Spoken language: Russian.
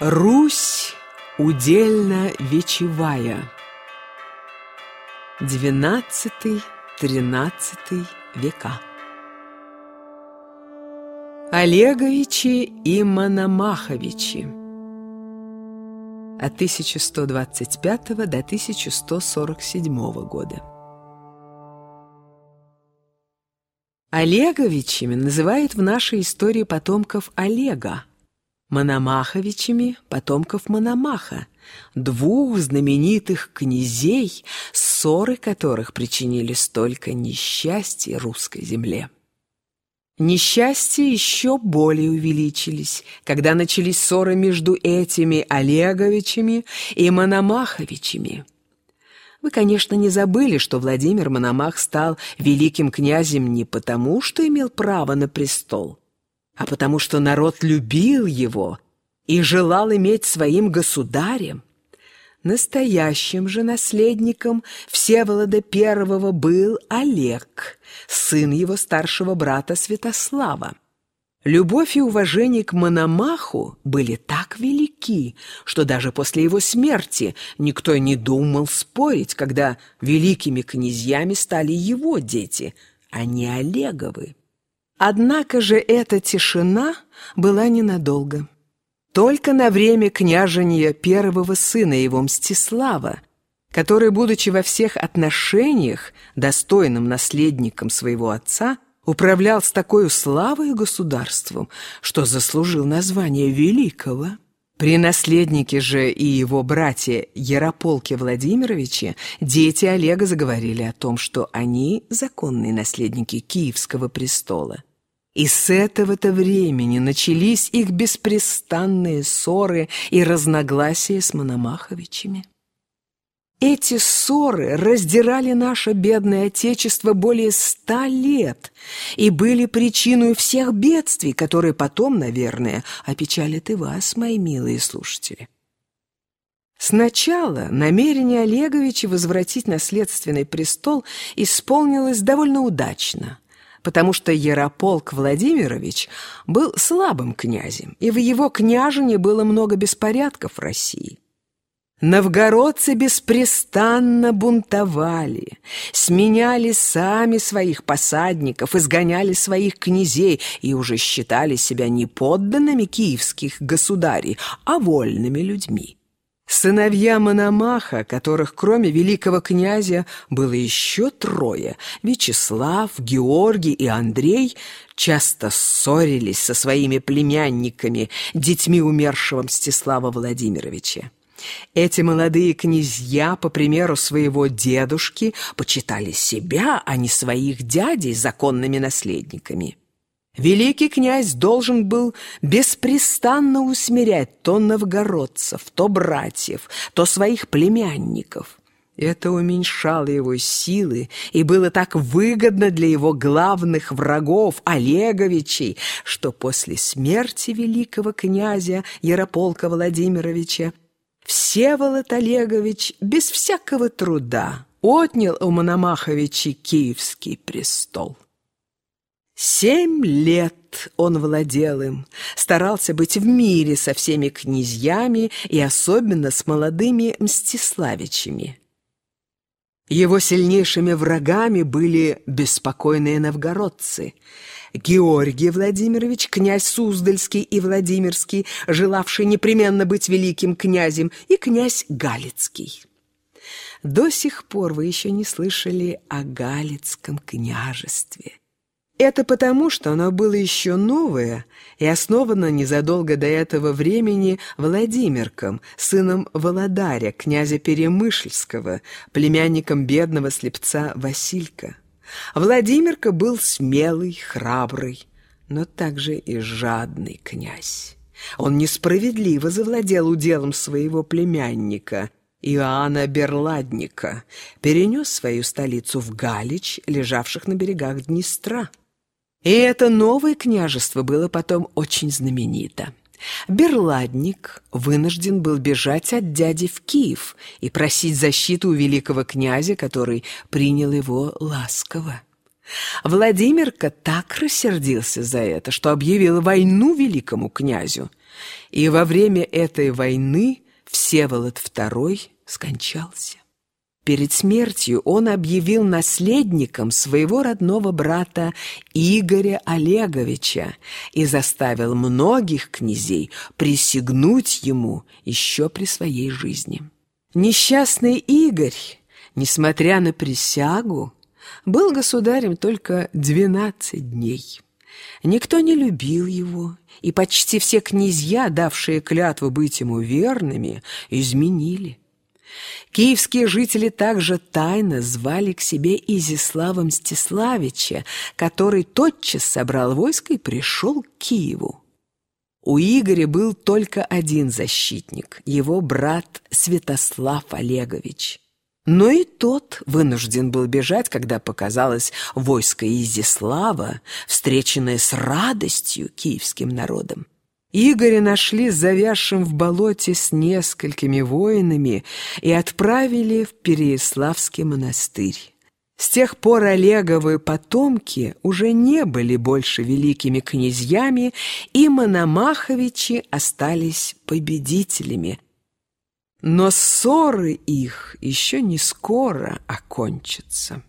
Русь удельно-вечевая. Двенадцатый-тринадцатый века. Олеговичи и Мономаховичи. От 1125 до 1147 года. Олеговичами называют в нашей истории потомков Олега, Мономаховичами потомков Мономаха, двух знаменитых князей, ссоры которых причинили столько несчастья русской земле. Несчастья еще более увеличились, когда начались ссоры между этими Олеговичами и Мономаховичами. Вы, конечно, не забыли, что Владимир Мономах стал великим князем не потому, что имел право на престол, а потому что народ любил его и желал иметь своим государем. Настоящим же наследником Всеволода I был Олег, сын его старшего брата Святослава. Любовь и уважение к Мономаху были так велики, что даже после его смерти никто не думал спорить, когда великими князьями стали его дети, а не Олеговы. Однако же эта тишина была ненадолго. Только на время княжения первого сына его Мстислава, который, будучи во всех отношениях достойным наследником своего отца, управлял с такой славой государством, что заслужил название великого. При наследнике же и его братья Ярополке Владимировиче дети Олега заговорили о том, что они законные наследники Киевского престола. И с этого-то времени начались их беспрестанные ссоры и разногласия с Мономаховичами. Эти ссоры раздирали наше бедное Отечество более ста лет и были причиной всех бедствий, которые потом, наверное, опечалят и вас, мои милые слушатели. Сначала намерение Олеговича возвратить наследственный престол исполнилось довольно удачно – потому что Ярополк Владимирович был слабым князем, и в его княжине было много беспорядков в России. Новгородцы беспрестанно бунтовали, сменяли сами своих посадников, изгоняли своих князей и уже считали себя не подданными киевских государей, а вольными людьми. Сыновья Мономаха, которых кроме великого князя было еще трое, Вячеслав, Георгий и Андрей, часто ссорились со своими племянниками, детьми умершего Мстислава Владимировича. Эти молодые князья, по примеру своего дедушки, почитали себя, а не своих дядей законными наследниками. Великий князь должен был беспрестанно усмирять то новгородцев, то братьев, то своих племянников. Это уменьшало его силы и было так выгодно для его главных врагов, Олеговичей, что после смерти великого князя Ярополка Владимировича Всеволод Олегович без всякого труда отнял у Мономаховича Киевский престол. Семь лет он владел им, старался быть в мире со всеми князьями и особенно с молодыми Мстиславичами. Его сильнейшими врагами были беспокойные новгородцы. Георгий Владимирович, князь Суздальский и Владимирский, желавший непременно быть великим князем, и князь Галицкий. До сих пор вы еще не слышали о Галицком княжестве. Это потому, что оно было еще новое и основано незадолго до этого времени Владимирком, сыном Володаря, князя Перемышльского, племянником бедного слепца Василька. Владимирка был смелый, храбрый, но также и жадный князь. Он несправедливо завладел уделом своего племянника, Иоанна Берладника, перенес свою столицу в Галич, лежавших на берегах Днестра. И это новое княжество было потом очень знаменито. Берладник вынужден был бежать от дяди в Киев и просить защиты у великого князя, который принял его ласково. Владимирка так рассердился за это, что объявил войну великому князю – И во время этой войны Всеволод II скончался. Перед смертью он объявил наследником своего родного брата Игоря Олеговича и заставил многих князей присягнуть ему еще при своей жизни. Несчастный Игорь, несмотря на присягу, был государем только двенадцать дней. Никто не любил его, и почти все князья, давшие клятву быть ему верными, изменили. Киевские жители также тайно звали к себе Изислава Мстиславича, который тотчас собрал войско и пришел к Киеву. У Игоря был только один защитник – его брат Святослав Олегович. Но и тот вынужден был бежать, когда показалось войско Изислава, встреченное с радостью киевским народом. Игоря нашли завязшим в болоте с несколькими воинами и отправили в Переяславский монастырь. С тех пор Олеговы потомки уже не были больше великими князьями, и Мономаховичи остались победителями. Но ссоры их еще не скоро окончатся.